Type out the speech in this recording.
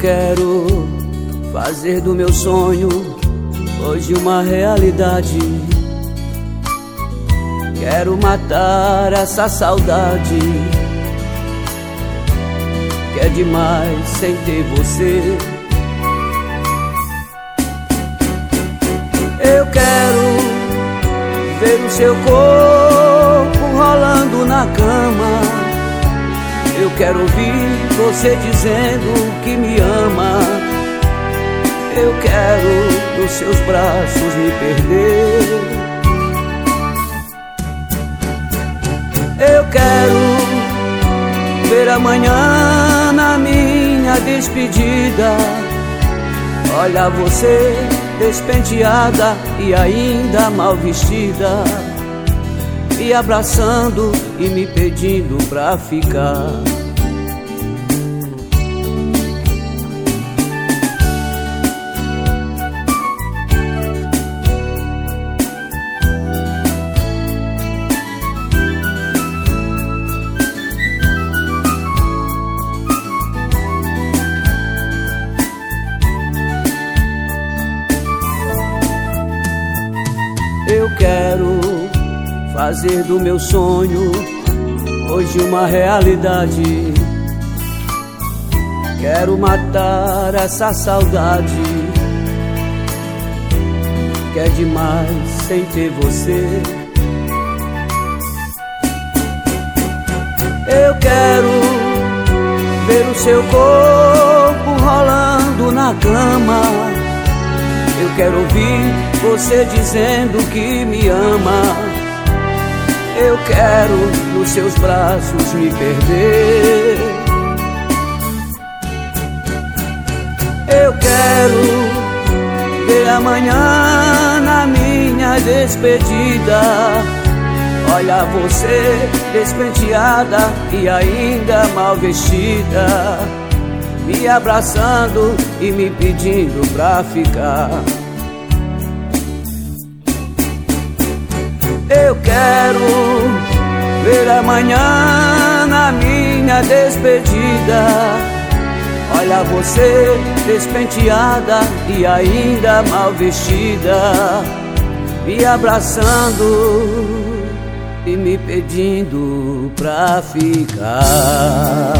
Quero fazer do meu sonho hoje uma realidade. Quero matar essa saudade que é demais sem ter você. Eu quero ver o seu corpo rolando na cama. Quero ouvir você dizendo que me ama. Eu quero nos seus braços me perder. Eu quero ver amanhã na minha despedida. Olha você despenteada e ainda mal vestida, me abraçando e me pedindo pra ficar. Fazer do meu sonho hoje uma realidade. Quero matar essa saudade que é demais sem ter você. Eu quero ver o seu corpo rolando na cama. Eu quero ouvir você dizendo que me ama. Quero nos seus braços me perder. Eu quero ver amanhã na minha despedida. Olha você despenteada e ainda mal vestida, me abraçando e me pedindo pra ficar. Eu quero ver amanhã na minha despedida. Olha você despenteada e ainda mal vestida, me abraçando e me pedindo pra ficar.